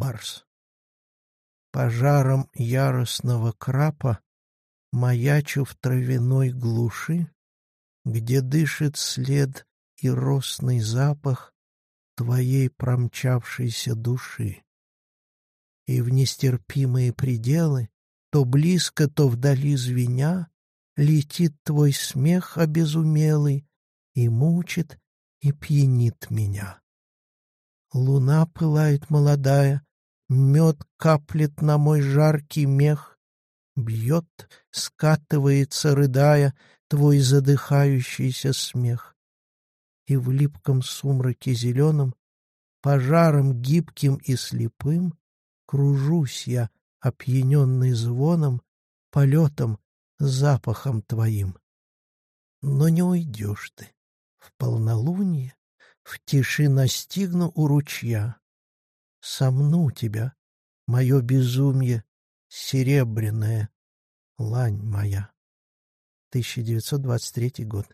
барс. Пожаром яростного крапа Маячу в травяной глуши, Где дышит след и росный запах Твоей промчавшейся души. И в нестерпимые пределы, То близко, то вдали звеня, Летит твой смех обезумелый И мучит, и пьянит меня. Луна пылает молодая, Мед каплет на мой жаркий мех, Бьет, скатывается, рыдая, Твой задыхающийся смех. И в липком сумраке зеленом, Пожаром гибким и слепым, Кружусь я, опьяненный звоном, Полетом, запахом твоим. Но не уйдешь ты. В полнолуние в тиши настигну у ручья. Сомну тебя, мое безумие, серебряная лань моя. 1923 год.